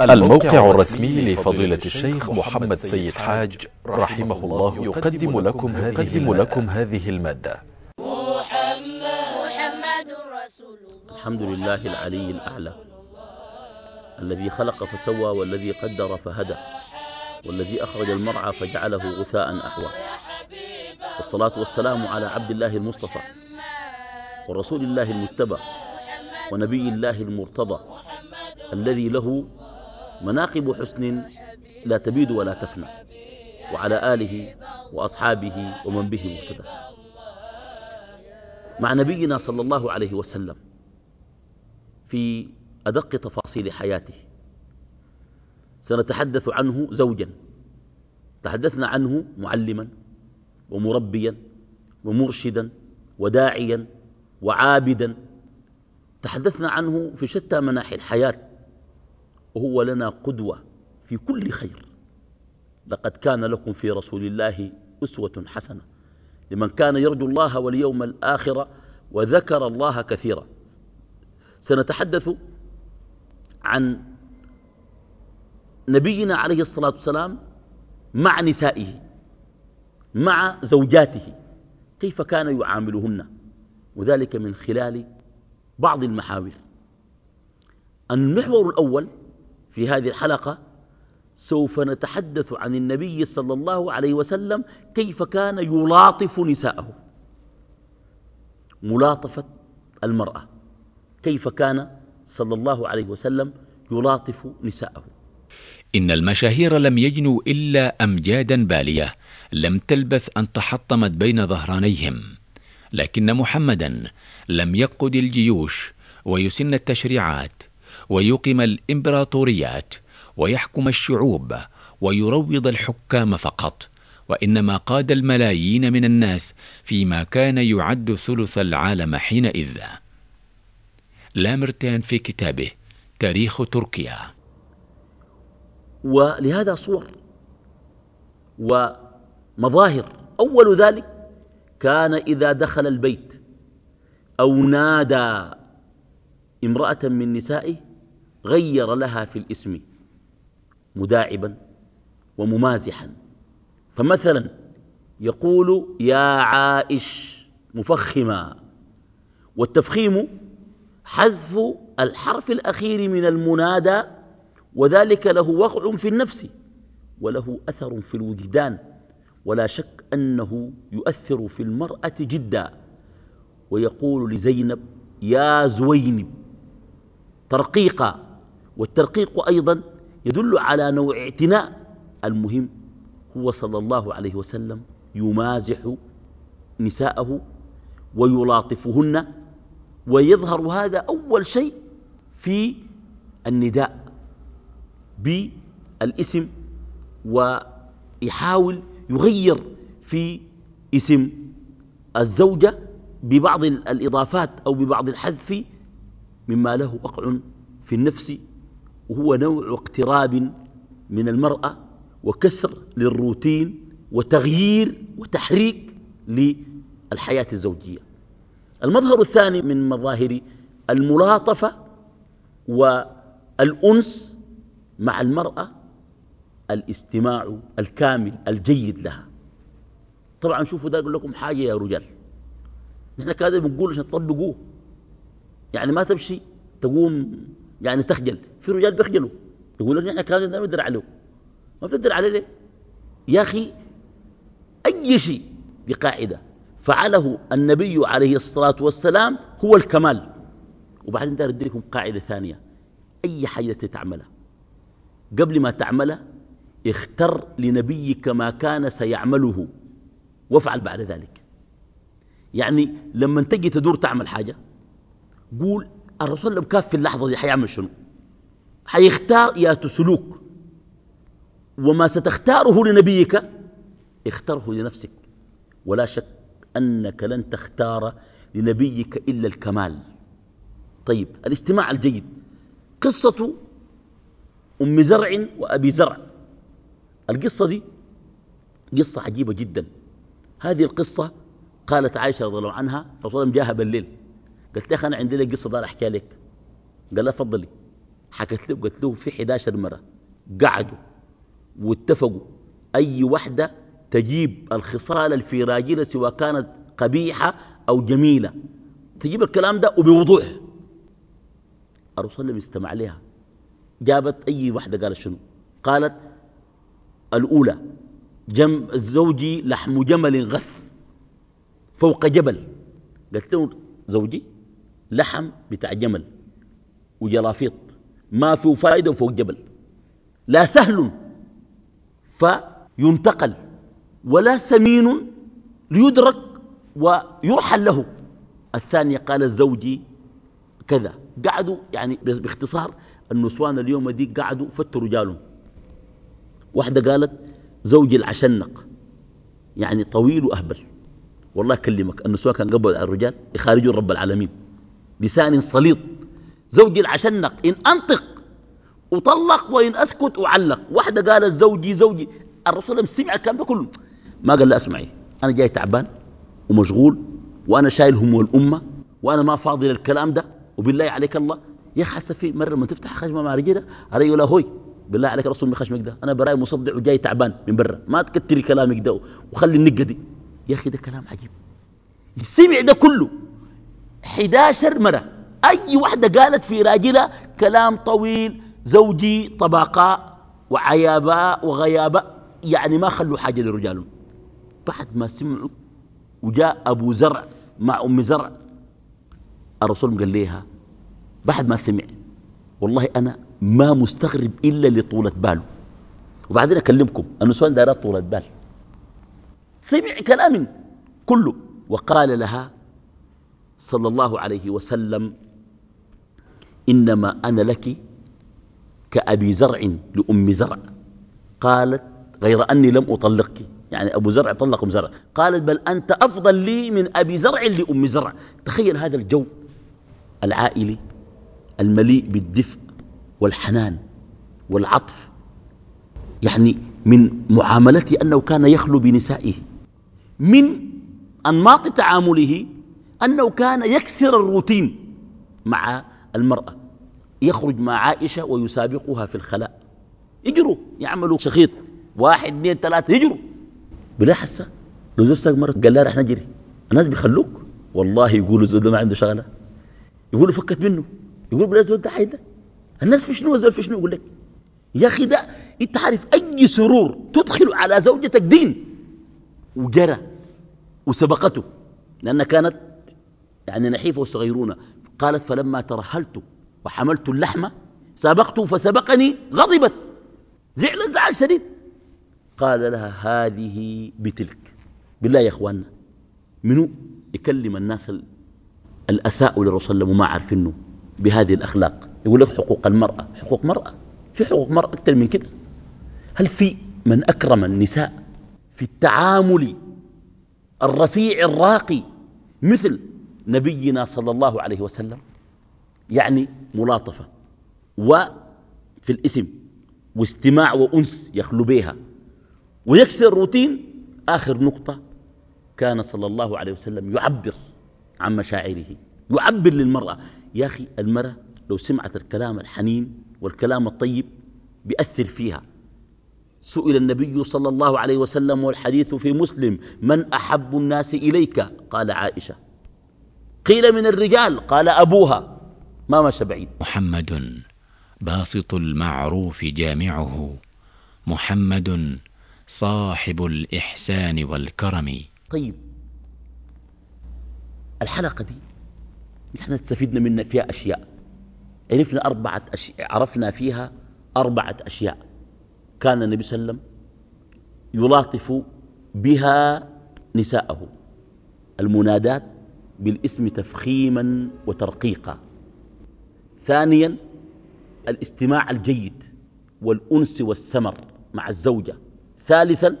الموقع الرسمي لفضيلة الشيخ محمد سيد حاج رحمه الله يقدم لكم هذه, لكم هذه المادة. محمد رسول الله. الحمد لله العلي الأعلى. الذي خلق فسوى والذي قدر فهدى. والذي أخرج المرعى فجعله غثاء أحوى. والصلاة والسلام على عبد الله المصطفى ورسول الله المتبع ونبي الله المرتضى الذي له مناقب حسن لا تبيد ولا تفنى وعلى آله وأصحابه ومن به مقتدى مع نبينا صلى الله عليه وسلم في أدق تفاصيل حياته سنتحدث عنه زوجا تحدثنا عنه معلما ومربيا ومرشدا وداعيا وعابدا. تحدثنا عنه في شتى مناحي الحياة وهو لنا قدوة في كل خير. لقد كان لكم في رسول الله أسوة حسنة لمن كان يرجو الله واليوم الآخر وذكر الله كثيرا. سنتحدث عن نبينا عليه الصلاة والسلام مع نسائه مع زوجاته كيف كان يعاملهن؟ وذلك من خلال بعض المحاور. المحور الأول في هذه الحلقة سوف نتحدث عن النبي صلى الله عليه وسلم كيف كان يلاطف نساءه. ملاطفة المرأة. كيف كان صلى الله عليه وسلم يلاطف نساءه. إن المشاهير لم يجنوا إلا أمجادا بالية لم تلبث أن تحطمت بين ظهرانيهم. لكن محمدا لم يقد الجيوش ويسن التشريعات ويقم الإمبراطوريات ويحكم الشعوب ويروض الحكام فقط وإنما قاد الملايين من الناس فيما كان يعد ثلث العالم حينئذ. لامرتين في كتابه تاريخ تركيا. ولهذا صور ومظاهر. أول ذلك كان إذا دخل البيت أو نادى امرأة من نسائه غير لها في الاسم مداعبا وممازحا. فمثلا يقول يا عائش مفخما والتفخيم حذف الحرف الأخير من المنادى وذلك له وقع في النفس وله أثر في الوجدان. ولا شك أنه يؤثر في المرأة جدا. ويقول لزينب يا زوينب ترقيقا والترقيق أيضا يدل على نوع اعتناء المهم. هو صلى الله عليه وسلم يمازح نساءه ويلاطفهن ويظهر هذا أول شيء في النداء بالاسم ويحاول يغير في اسم الزوجة ببعض الإضافات أو ببعض الحذف مما له وقع في النفس وهو نوع اقتراب من المرأة وكسر للروتين وتغيير وتحريك للحياة الزوجية. المظهر الثاني من مظاهر الملاطفة والأنس مع المرأة الاستماع الكامل الجيد لها. طبعا شوفوا ده أقول لكم حاجة يا رجال. نحن كذا بنقول عشان تطبقوه. يعني ما تمشي تقوم يعني تخجل. في رجال بيخجلوا. يقول لك نحن كذا ما بندر عليه ما بتدر عليه ليه؟ يا أخي أي شيء بقاعدة فعله النبي عليه الصلاة والسلام هو الكمال. وبعدين دار لكم قاعدة ثانية. أي حاجة تعملها. قبل ما تعملها اختر لنبيك ما كان سيعمله. وافعل بعد ذلك. يعني لما تجي تدور تعمل حاجة قول الرسول لو كاف في اللحظة دي حيعمل شنو؟ حيختار يا سلوك. وما ستختاره لنبيك اختره لنفسك. ولا شك أنك لن تختار لنبيك إلا الكمال. طيب الاستماع الجيد. قصة أم زرع وأبي زرع. القصة دي قصة عجيبة جدا. هذه القصة قالت عائشة رضي الله عنها رسول الله جاها بالليل. قالت لي أنا عندي لك قصة دار أحكي لك. قال لها تفضلي. حكت له قلت له في 11 مرة. قعدوا واتفقوا أي وحدة تجيب الخصال راجلها سواء كانت قبيحة أو جميلة. تجيب الكلام ده وبوضوح. الرسول استمع لها. جابت أي وحدة؟ قالت شنو؟ قالت الأولى جم زوجي لحم جمل غث فوق جبل. قلت له زوجي؟ لحم بتاع جمل وجلافيط. ما فيه فائدة فوق جبل. لا سهل فينتقل ولا سمين ليدرك ويرحل له. الثانية قال زوجي كذا. قعدوا يعني باختصار النسوان اليوم دي قعدوا فتوا رجالهم واحدة قالت زوجي العشنق يعني طويل وأهبل. والله أكلمك النسوان كان قبل الرجال يخارجوا رب العالمين. لسان صليط. زوجي العشنق إن أنطق وطلق وإن أسكت أعلق. واحدة قالت زوجي زوجي. الرسول سمع الكلام ده كله. ما قال لا أسمعي. أنا جاي تعبان ومشغول وأنا شايل هم الأمة وأنا ما فاضي للكلام ده. وبالله عليك الله. يا حاسة في مرة ما تفتح خشمة مع رجلة علي ولا هوي. بالله عليك رسول من خشمك ده. أنا براي مصدع وجاي تعبان من برا. ما تكتري كلامك ده. وخلي النقة دي. يا أخي ده كلام عجيب. سمع ده كله. 11 مرة. أي واحدة قالت في راجلة كلام طويل زوجي طبقاء وعياباء وغياباء يعني ما خلوا حاجة لرجالهم. بعد ما سمعوا وجاء أبو زرع مع أم زرع. الرسول قال ليها بعد ما سمع والله أنا ما مستغرب إلا لطولة باله. وبعدين أكلمكم النسوان دارات طولة بال. سمع كلام كله وقال لها صلى الله عليه وسلم إنما أنا لك كأبي زرع لأم زرع قالت غير أني لم أطلقك يعني أبو زرع طلق أم زرع قالت بل أنت أفضل لي من أبي زرع لأم زرع تخيل هذا الجو العائلي المليء بالدفء والحنان والعطف يعني من معاملته أنه كان يخلو بنسائه من أنماط تعامله أنه كان يكسر الروتين مع المرأة يخرج مع عائشة ويسابقها في الخلاء. يجروا يعملوا شخيط واحد اثنين ثلاثة يجروا. بلا حسة لو زوجتك مرة قال لها رح نجري. الناس بيخلوك. والله يقولوا زول ما عنده شغلة. يقولوا فكت منه. يقول بلا زول ده حيدا الناس في شنو؟ زول في شنو؟ يقول لك يا أخي ده أنت عارف أي سرور تدخل على زوجتك دين؟ وجرى وسبقته لأنها كانت يعني نحيفة وصغيرونة قالت فلما ترهلت وحملت اللحمة سابقته فسبقني غضبت. زعلت زعل شديد. قال لها هذه بتلك. بالله يا إخواننا منو؟ يكلم الناس الأساء للرسول وما عارفينه بهذه الأخلاق. يقول لك حقوق المرأة. حقوق مرأة. في حقوق مرأة أكثر من كده. هل في من أكرم النساء في التعامل الرفيع الراقي مثل نبينا صلى الله عليه وسلم يعني ملاطفة وفي الاسم واستماع وأنس يخلو بها ويكسر الروتين آخر نقطة كان صلى الله عليه وسلم يعبر عن مشاعره يعبر للمرأة يا أخي المرأة لو سمعت الكلام الحنين والكلام الطيب بيأثر فيها. سئل النبي صلى الله عليه وسلم والحديث في مسلم من أحب الناس إليك؟ قال عائشة قيل من الرجال قال أبوها. ما مشى بعيد. محمد باسط المعروف جامعه. محمد صاحب الإحسان والكرم. طيب. الحلقة دي نحن استفدنا منها فيها أشياء. عرفنا أربعة أشياء عرفنا فيها أربعة أشياء. كان النبي صلى الله عليه وسلم يلاطف بها نساءه. المنادات بالاسم تفخيما وترقيقا. ثانيا الاستماع الجيد والأنس والسمر مع الزوجة. ثالثا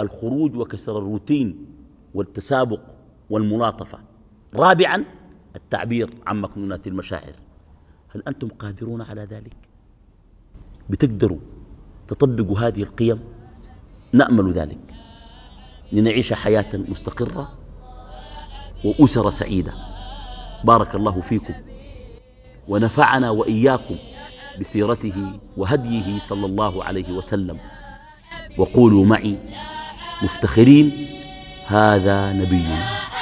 الخروج وكسر الروتين والتسابق والملاطفة. رابعا التعبير عن مكنونات المشاعر. هل أنتم قادرون على ذلك؟ بتقدروا تطبقوا هذه القيم؟ نأمل ذلك. لنعيش حياة مستقرة وأسر سعيدة بارك الله فيكم. ونفعنا وإياكم بسيرته وهديه صلى الله عليه وسلم. وقولوا معي مفتخرين هذا نبينا.